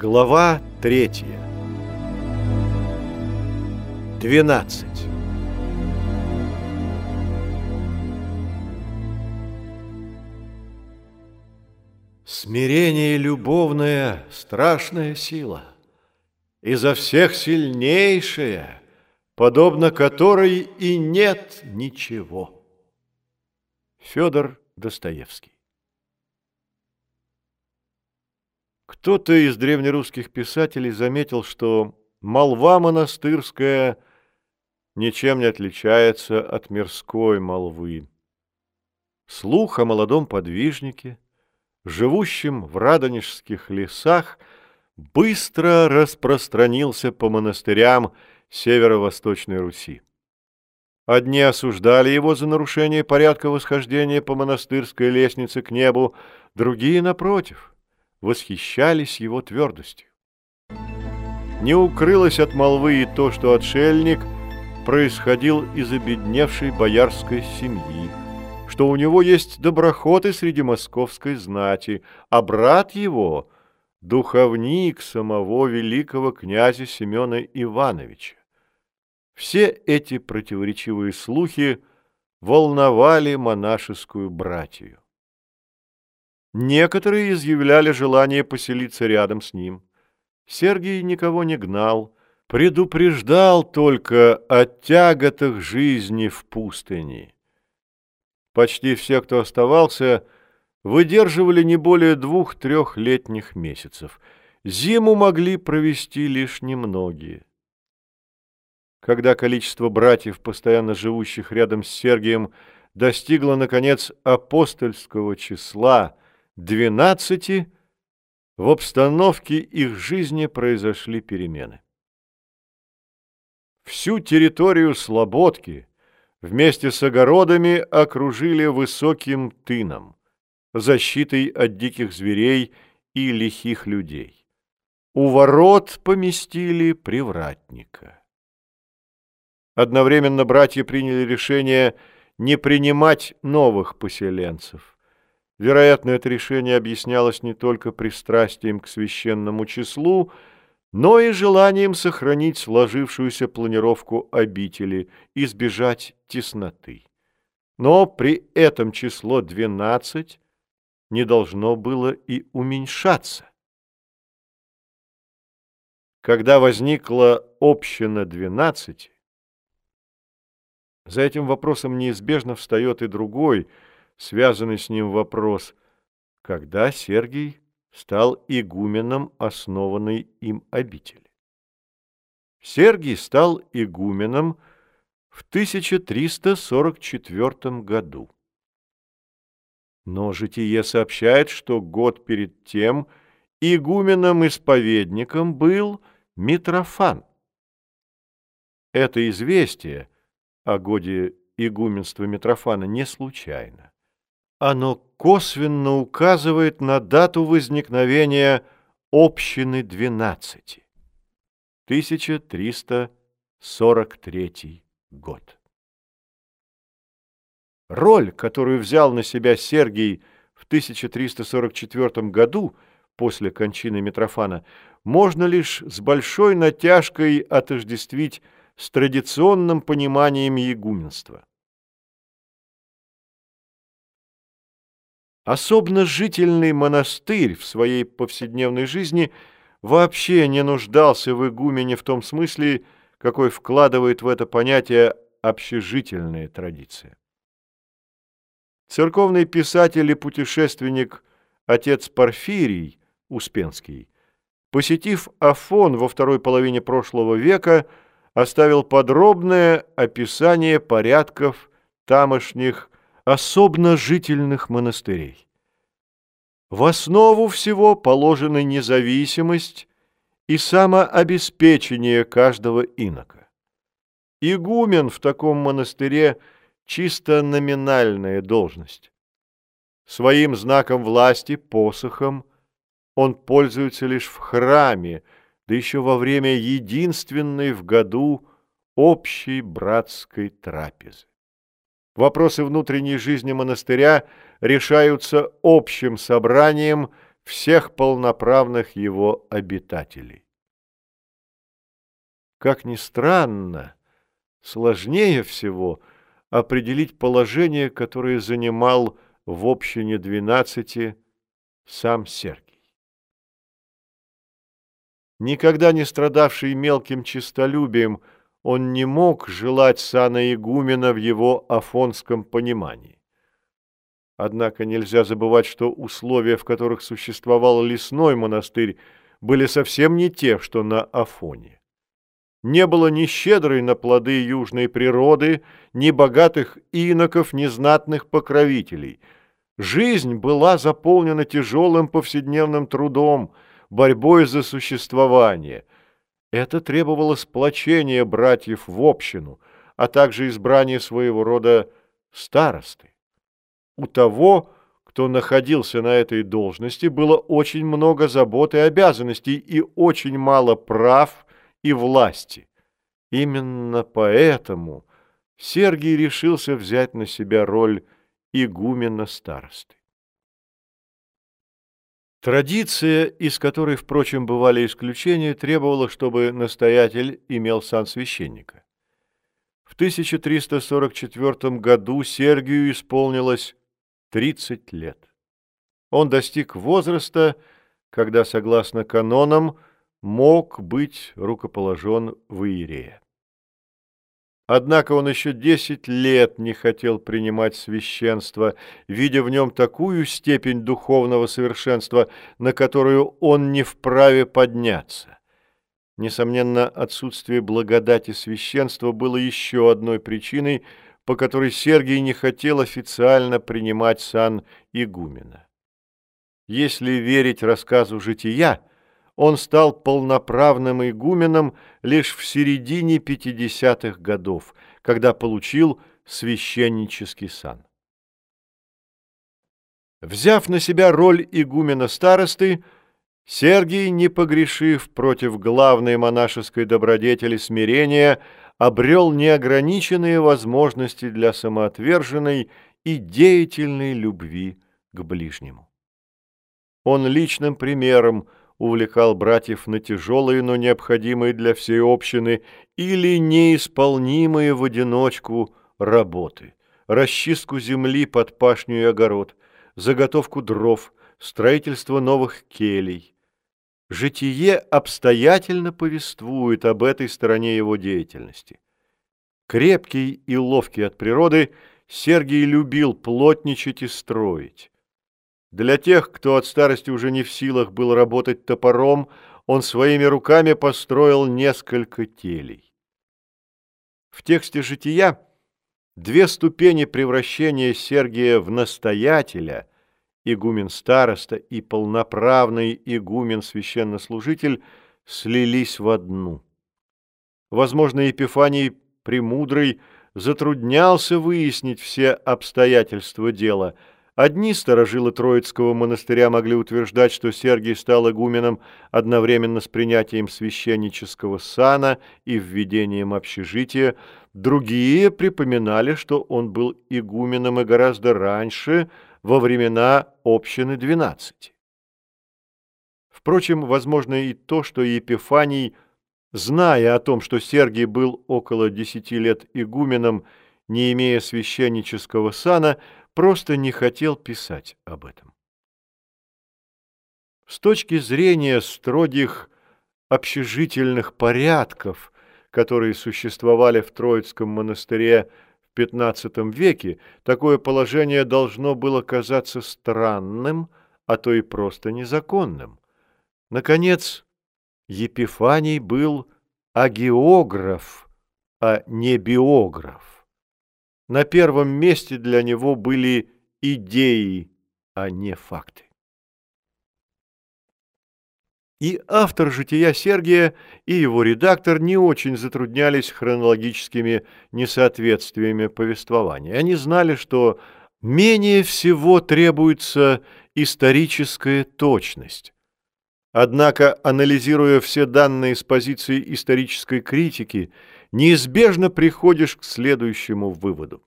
Глава третья. Двенадцать. Смирение любовное – страшная сила, изо всех сильнейшая, подобно которой и нет ничего. Федор Достоевский Кто-то из древнерусских писателей заметил, что молва монастырская ничем не отличается от мирской молвы. Слух о молодом подвижнике, живущем в радонежских лесах, быстро распространился по монастырям северо-восточной Руси. Одни осуждали его за нарушение порядка восхождения по монастырской лестнице к небу, другие, напротив – восхищались его твердостью. Не укрылось от молвы и то, что отшельник происходил из обедневшей боярской семьи, что у него есть доброходы среди московской знати, а брат его — духовник самого великого князя Семена Ивановича. Все эти противоречивые слухи волновали монашескую братью. Некоторые изъявляли желание поселиться рядом с ним. Сергий никого не гнал, предупреждал только о тяготах жизни в пустыне. Почти все, кто оставался, выдерживали не более двух-трех летних месяцев. Зиму могли провести лишь немногие. Когда количество братьев, постоянно живущих рядом с Сергием, достигло, наконец, апостольского числа – двенадцати в обстановке их жизни произошли перемены. Всю территорию Слободки вместе с огородами окружили высоким тыном, защитой от диких зверей и лихих людей. У ворот поместили привратника. Одновременно братья приняли решение не принимать новых поселенцев – Вероятно, это решение объяснялось не только пристрастием к священному числу, но и желанием сохранить сложившуюся планировку обители, избежать тесноты. Но при этом число 12 не должно было и уменьшаться. Когда возникла община 12, за этим вопросом неизбежно встает и другой – связанный с ним вопрос, когда Сергий стал игуменом основанной им обители. Сергий стал игуменом в 1344 году. Но житие сообщает, что год перед тем игуменом-исповедником был Митрофан. Это известие о годе игуменства Митрофана не случайно оно косвенно указывает на дату возникновения общины 12. 1343 год. Роль, которую взял на себя Сергий в 1344 году после кончины Митрофана, можно лишь с большой натяжкой отождествить с традиционным пониманием егуменства. Особенно жительный монастырь в своей повседневной жизни вообще не нуждался в игумене в том смысле, какой вкладывает в это понятие общежительная традиция. Церковный писатель и путешественник отец Порфирий Успенский, посетив Афон во второй половине прошлого века, оставил подробное описание порядков тамошних особенно жительных монастырей. В основу всего положена независимость и самообеспечение каждого инока. Игумен в таком монастыре чисто номинальная должность. Своим знаком власти, посохом, он пользуется лишь в храме, да еще во время единственной в году общей братской трапезы. Вопросы внутренней жизни монастыря решаются общим собранием всех полноправных его обитателей. Как ни странно, сложнее всего определить положение, которое занимал в общине двенадцати сам Сергий. Никогда не страдавший мелким честолюбием, он не мог желать сана игумена в его афонском понимании. Однако нельзя забывать, что условия, в которых существовал лесной монастырь, были совсем не те, что на Афоне. Не было ни щедрой на плоды южной природы, ни богатых иноков, ни знатных покровителей. Жизнь была заполнена тяжелым повседневным трудом – борьбой за существование. Это требовало сплочения братьев в общину, а также избрания своего рода старосты. У того, кто находился на этой должности, было очень много забот и обязанностей и очень мало прав и власти. Именно поэтому Сергий решился взять на себя роль игумена старосты. Традиция, из которой, впрочем, бывали исключения, требовала, чтобы настоятель имел сан священника. В 1344 году Сергию исполнилось 30 лет. Он достиг возраста, когда, согласно канонам, мог быть рукоположен в Иерея. Однако он еще десять лет не хотел принимать священство, видя в нем такую степень духовного совершенства, на которую он не вправе подняться. Несомненно, отсутствие благодати священства было еще одной причиной, по которой Сергий не хотел официально принимать сан игумена. Если верить рассказу «Жития», он стал полноправным игуменом лишь в середине 50-х годов, когда получил священнический сан. Взяв на себя роль игумена-старосты, Сергий, не погрешив против главной монашеской добродетели смирения, обрел неограниченные возможности для самоотверженной и деятельной любви к ближнему. Он личным примером увлекал братьев на тяжелые, но необходимые для всей общины или неисполнимые в одиночку работы, расчистку земли под пашню и огород, заготовку дров, строительство новых келей. Житие обстоятельно повествует об этой стороне его деятельности. Крепкий и ловкий от природы, Сергий любил плотничать и строить. Для тех, кто от старости уже не в силах был работать топором, он своими руками построил несколько телей. В тексте «Жития» две ступени превращения Сергия в настоятеля, игумен-староста и полноправный игумен-священнослужитель, слились в одну. Возможно, Епифаний Премудрый затруднялся выяснить все обстоятельства дела – Одни сторожилы Троицкого монастыря могли утверждать, что Сергий стал игуменом одновременно с принятием священнического сана и введением общежития, другие припоминали, что он был игуменом и гораздо раньше, во времена общины двенадцати. Впрочем, возможно и то, что Епифаний, зная о том, что Сергий был около десяти лет игуменом, не имея священнического сана, просто не хотел писать об этом. С точки зрения строгих общежительных порядков, которые существовали в Троицком монастыре в XV веке, такое положение должно было казаться странным, а то и просто незаконным. Наконец, Епифаний был агеограф, а не биограф. На первом месте для него были идеи, а не факты. И автор «Жития Сергия» и его редактор не очень затруднялись хронологическими несоответствиями повествования. Они знали, что менее всего требуется историческая точность. Однако, анализируя все данные с позиции исторической критики, неизбежно приходишь к следующему выводу.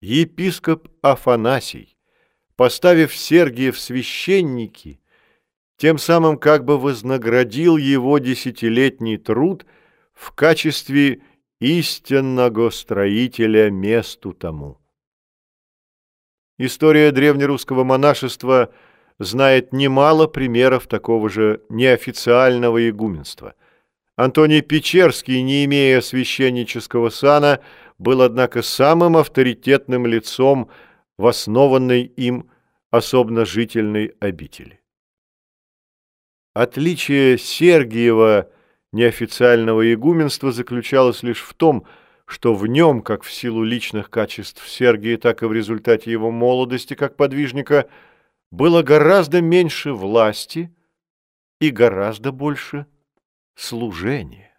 Епископ Афанасий, поставив Сергия в священники, тем самым как бы вознаградил его десятилетний труд в качестве истинного строителя месту тому. История древнерусского монашества знает немало примеров такого же неофициального игуменства. Антоний Печерский, не имея священнического сана, был, однако, самым авторитетным лицом в основанной им особно жительной обители. Отличие Сергиева неофициального игуменства заключалось лишь в том, что в нем, как в силу личных качеств Сергия, так и в результате его молодости как подвижника, было гораздо меньше власти и гораздо больше служения.